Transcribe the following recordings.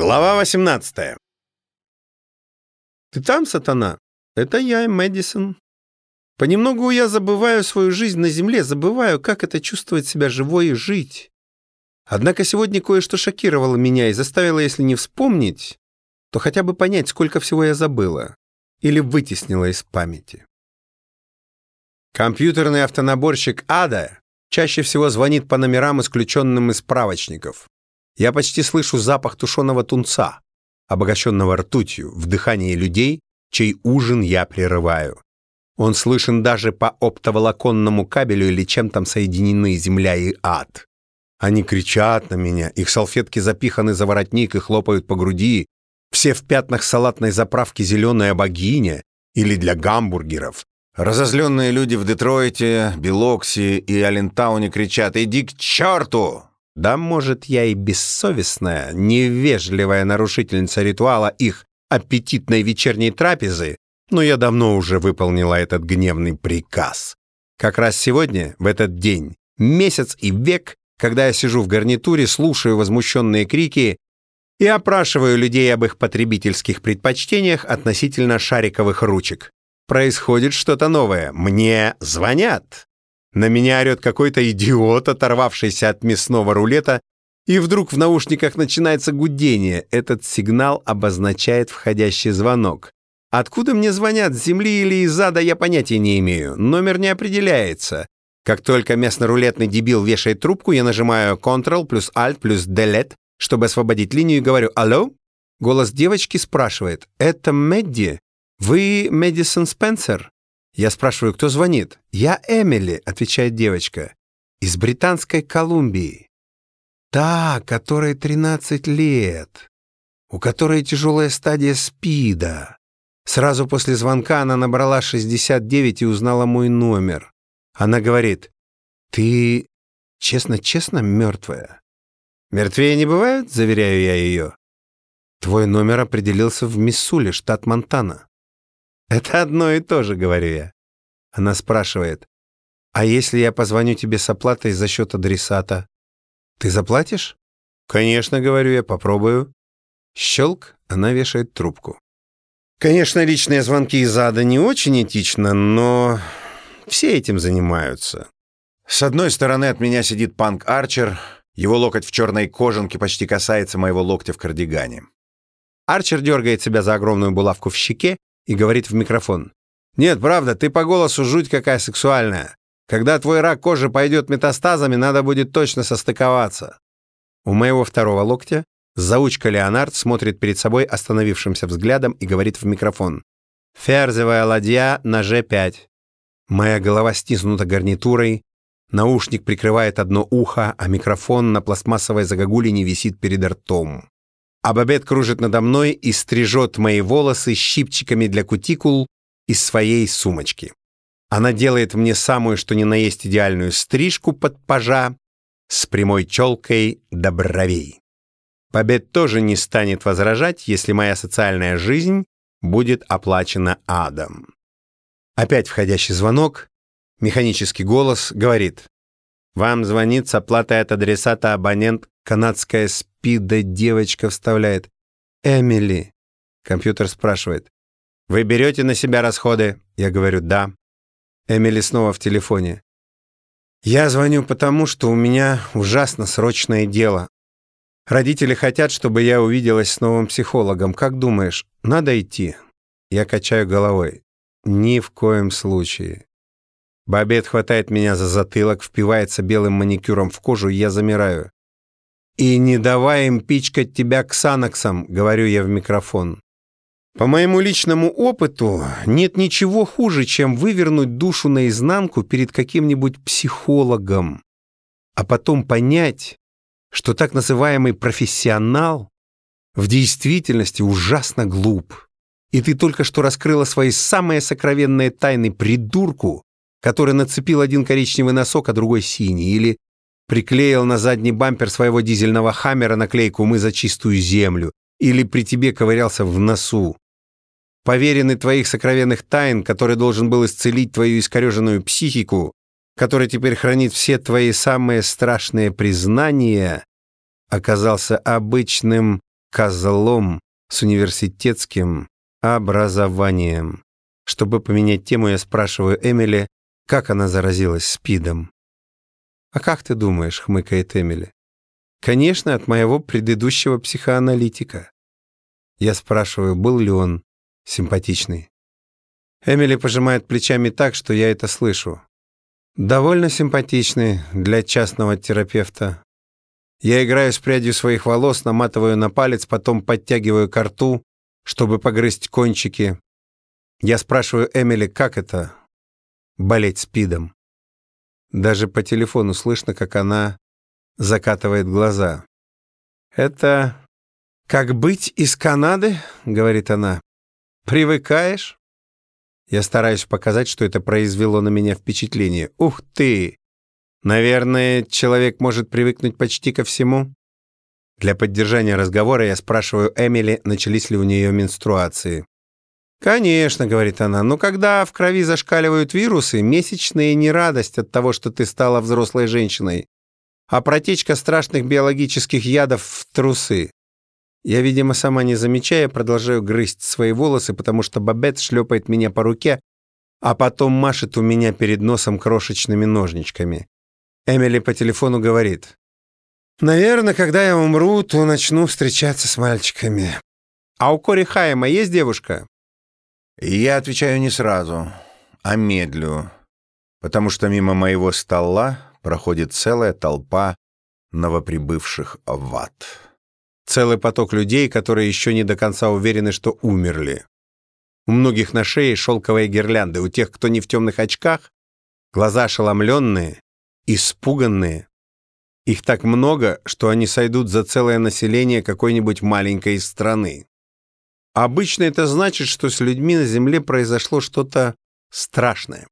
Глава 18 «Ты там, сатана? Это я, Мэдисон. Понемногу я забываю свою жизнь на земле, забываю, как это чувствовать себя живой и жить. Однако сегодня кое-что шокировало меня и заставило, если не вспомнить, то хотя бы понять, сколько всего я забыла или вытеснила из памяти. Компьютерный автонаборщик Ада чаще всего звонит по номерам, исключенным из справочников. Я почти слышу запах тушеного тунца, обогащенного ртутью, в дыхании людей, чей ужин я прерываю. Он слышен даже по оптоволоконному кабелю или чем там соединены земля и ад. Они кричат на меня, их салфетки запиханы за воротник и хлопают по груди. Все в пятнах салатной заправки «Зеленая богиня» или для гамбургеров. Разозленные люди в Детройте, Белокси и Алентауне кричат «Иди к черту!» Да, может, я и бессовестная, невежливая нарушительница ритуала их аппетитной вечерней трапезы, но я давно уже выполнила этот гневный приказ. Как раз сегодня, в этот день, месяц и век, когда я сижу в гарнитуре, слушаю возмущенные крики и опрашиваю людей об их потребительских предпочтениях относительно шариковых ручек. Происходит что-то новое. Мне звонят. На меня орет какой-то идиот, оторвавшийся от мясного рулета, и вдруг в наушниках начинается гудение. Этот сигнал обозначает входящий звонок. Откуда мне звонят, с земли или из ада, я понятия не имею. Номер не определяется. Как только местно-рулетный дебил вешает трубку, я нажимаю Ctrl плюс Alt плюс Delete, чтобы освободить линию и говорю «Алло?» Голос девочки спрашивает «Это Мэдди? Вы Мэдисон Спенсер?» Я спрашиваю, кто звонит? «Я Эмили», — отвечает девочка, — «из Британской Колумбии». «Та, которой 13 лет, у которой тяжелая стадия СПИДа». Сразу после звонка она набрала 69 и узнала мой номер. Она говорит, «Ты честно-честно мертвая?» «Мертвее не бывают?» — заверяю я ее. «Твой номер определился в Миссуле, штат Монтана». «Это одно и то же», — говорю я. Она спрашивает, «А если я позвоню тебе с оплатой за счет адресата, ты заплатишь?» «Конечно», — говорю я, попробую. Щелк, она вешает трубку. Конечно, личные звонки из ада не очень этично, но все этим занимаются. С одной стороны от меня сидит Панк Арчер, его локоть в черной кожанке почти касается моего локтя в кардигане. Арчер дергает себя за огромную булавку в щеке и говорит в микрофон. «Нет, правда, ты по голосу жуть какая сексуальная. Когда твой рак кожи пойдет метастазами, надо будет точно состыковаться». У моего второго локтя заучка Леонард смотрит перед собой остановившимся взглядом и говорит в микрофон. «Ферзевая ладья на Ж5». Моя голова стиснута гарнитурой, наушник прикрывает одно ухо, а микрофон на пластмассовой загогулине висит перед ртом. А Бабет кружит надо мной и стрижет мои волосы щипчиками для кутикул из своей сумочки. Она делает мне самую что ни на есть идеальную стрижку под пажа с прямой челкой до бровей. Бабет тоже не станет возражать, если моя социальная жизнь будет оплачена адом. Опять входящий звонок, механический голос говорит «Вам звонит с оплатой от адресата абонент канадская спида девочка вставляет. «Эмили». Компьютер спрашивает. «Вы берете на себя расходы?» Я говорю «да». Эмили снова в телефоне. «Я звоню потому, что у меня ужасно срочное дело. Родители хотят, чтобы я увиделась с новым психологом. Как думаешь, надо идти?» Я качаю головой. «Ни в коем случае». Бабет хватает меня за затылок, впивается белым маникюром в кожу, и я замираю. «И не давай им пичкать тебя ксаноксом», — говорю я в микрофон. По моему личному опыту нет ничего хуже, чем вывернуть душу наизнанку перед каким-нибудь психологом, а потом понять, что так называемый профессионал в действительности ужасно глуп. И ты только что раскрыла свои самые сокровенные тайны придурку, который нацепил один коричневый носок, а другой синий, или приклеил на задний бампер своего дизельного «Хаммера» наклейку «Мы за чистую землю» или при тебе ковырялся в носу. Поверенный твоих сокровенных тайн, который должен был исцелить твою искореженную психику, который теперь хранит все твои самые страшные признания, оказался обычным козлом с университетским образованием. Чтобы поменять тему, я спрашиваю Эмили, как она заразилась СПИДом. «А как ты думаешь?» — хмыкает Эмили. «Конечно, от моего предыдущего психоаналитика». Я спрашиваю, был ли он симпатичный. Эмили пожимает плечами так, что я это слышу. Довольно симпатичный для частного терапевта. Я играю с прядью своих волос, наматываю на палец, потом подтягиваю к рту, чтобы погрызть кончики. Я спрашиваю Эмили, как это — болеть спидом. Даже по телефону слышно, как она закатывает глаза. «Это как быть из Канады?» — говорит она. «Привыкаешь?» Я стараюсь показать, что это произвело на меня впечатление. «Ух ты! Наверное, человек может привыкнуть почти ко всему?» Для поддержания разговора я спрашиваю Эмили, начались ли у нее менструации. «Конечно», — говорит она, — «но когда в крови зашкаливают вирусы, месячные не радость от того, что ты стала взрослой женщиной, а протечка страшных биологических ядов в трусы. Я, видимо, сама не замечая, продолжаю грызть свои волосы, потому что Бабет шлепает меня по руке, а потом машет у меня перед носом крошечными ножничками. Эмили по телефону говорит, «Наверное, когда я умру, то начну встречаться с мальчиками». «А у Кори Хайма есть девушка?» Я отвечаю не сразу, а медлю, потому что мимо моего стола проходит целая толпа новоприбывших в ад. Целый поток людей, которые еще не до конца уверены, что умерли. У многих на шее шелковые гирлянды, у тех, кто не в темных очках, глаза ошеломленные, испуганные. Их так много, что они сойдут за целое население какой-нибудь маленькой страны. Обычно это значит, что с людьми на Земле произошло что-то страшное.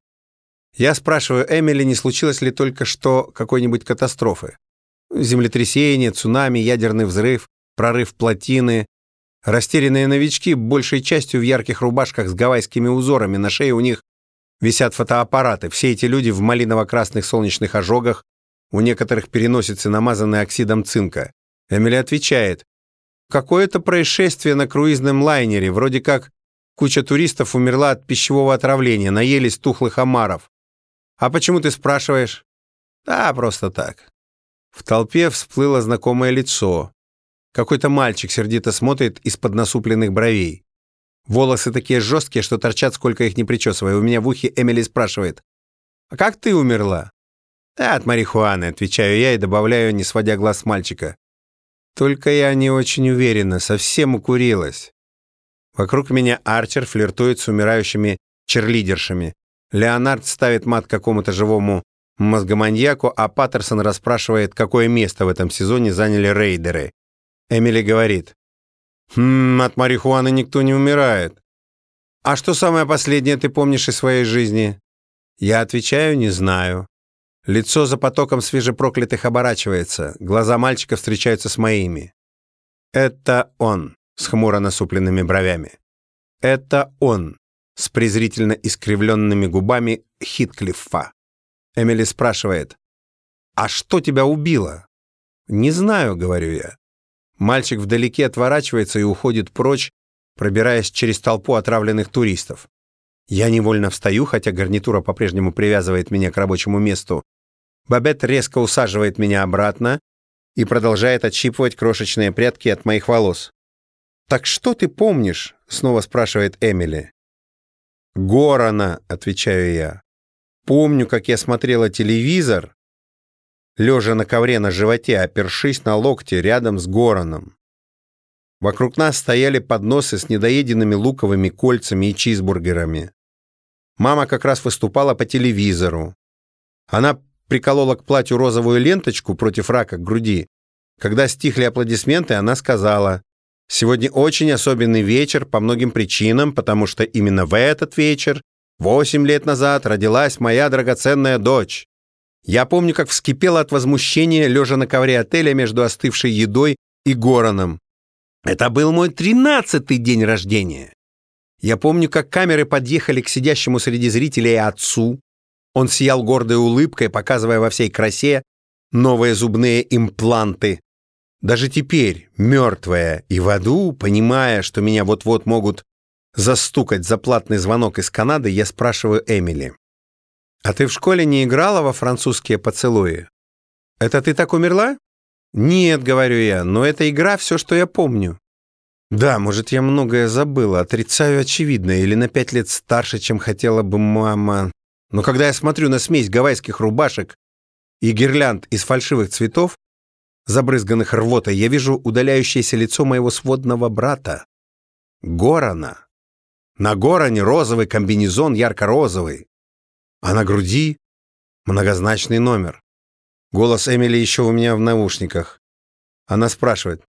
Я спрашиваю Эмили, не случилось ли только что какой-нибудь катастрофы. Землетрясение, цунами, ядерный взрыв, прорыв плотины. Растерянные новички, большей частью в ярких рубашках с гавайскими узорами, на шее у них висят фотоаппараты. Все эти люди в малиново-красных солнечных ожогах, у некоторых переносицы намазаны оксидом цинка. Эмили отвечает, Какое-то происшествие на круизном лайнере, вроде как куча туристов умерла от пищевого отравления, наелись тухлых омаров. А почему ты спрашиваешь? Да, просто так. В толпе всплыло знакомое лицо. Какой-то мальчик сердито смотрит из-под насупленных бровей. Волосы такие жесткие, что торчат, сколько их не причесывая. У меня в ухе Эмили спрашивает. «А как ты умерла?» «Да, от марихуаны», — отвечаю я и добавляю, не сводя глаз с мальчика. Только я не очень уверена, совсем укурилась. Вокруг меня Арчер флиртует с умирающими черлидершами. Леонард ставит мат какому-то живому мозгоманьяку, а Паттерсон расспрашивает, какое место в этом сезоне заняли рейдеры. Эмили говорит, «Хм, от марихуаны никто не умирает. А что самое последнее ты помнишь из своей жизни?» Я отвечаю, не знаю. Лицо за потоком свежепроклятых оборачивается, глаза мальчика встречаются с моими. Это он с хмуро насупленными бровями. Это он с презрительно искривленными губами Хитклиффа. Эмили спрашивает, «А что тебя убило?» «Не знаю», — говорю я. Мальчик вдалеке отворачивается и уходит прочь, пробираясь через толпу отравленных туристов. Я невольно встаю, хотя гарнитура по-прежнему привязывает меня к рабочему месту, Бабет резко усаживает меня обратно и продолжает отщипывать крошечные прядки от моих волос. «Так что ты помнишь?» — снова спрашивает Эмили. «Горана», — отвечаю я. «Помню, как я смотрела телевизор, лежа на ковре на животе, опершись на локте рядом с Гораном. Вокруг нас стояли подносы с недоеденными луковыми кольцами и чизбургерами. Мама как раз выступала по телевизору. Она приколола к платью розовую ленточку против рака к груди. Когда стихли аплодисменты, она сказала, «Сегодня очень особенный вечер по многим причинам, потому что именно в этот вечер, восемь лет назад, родилась моя драгоценная дочь. Я помню, как вскипела от возмущения, лежа на ковре отеля между остывшей едой и Гороном. Это был мой тринадцатый день рождения. Я помню, как камеры подъехали к сидящему среди зрителей отцу, он сиял гордой улыбкой, показывая во всей красе новые зубные импланты. Даже теперь, мертвая и в аду, понимая, что меня вот-вот могут застукать за платный звонок из Канады, я спрашиваю Эмили. «А ты в школе не играла во французские поцелуи? Это ты так умерла?» «Нет», — говорю я, — «но эта игра — все, что я помню». Да, может, я многое забыла, отрицаю очевидное, или на пять лет старше, чем хотела бы мама. Но когда я смотрю на смесь гавайских рубашек и гирлянд из фальшивых цветов, забрызганных рвотой, я вижу удаляющееся лицо моего сводного брата, Горана. На Горане розовый комбинезон, ярко-розовый, а на груди многозначный номер. Голос Эмили еще у меня в наушниках. Она спрашивает,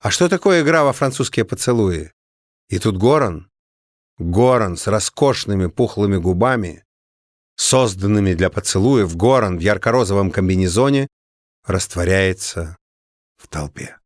«А что такое игра во французские поцелуи?» И тут Горан, Горан с роскошными пухлыми губами, созданными для поцелуев, Горан в ярко-розовом комбинезоне растворяется в толпе.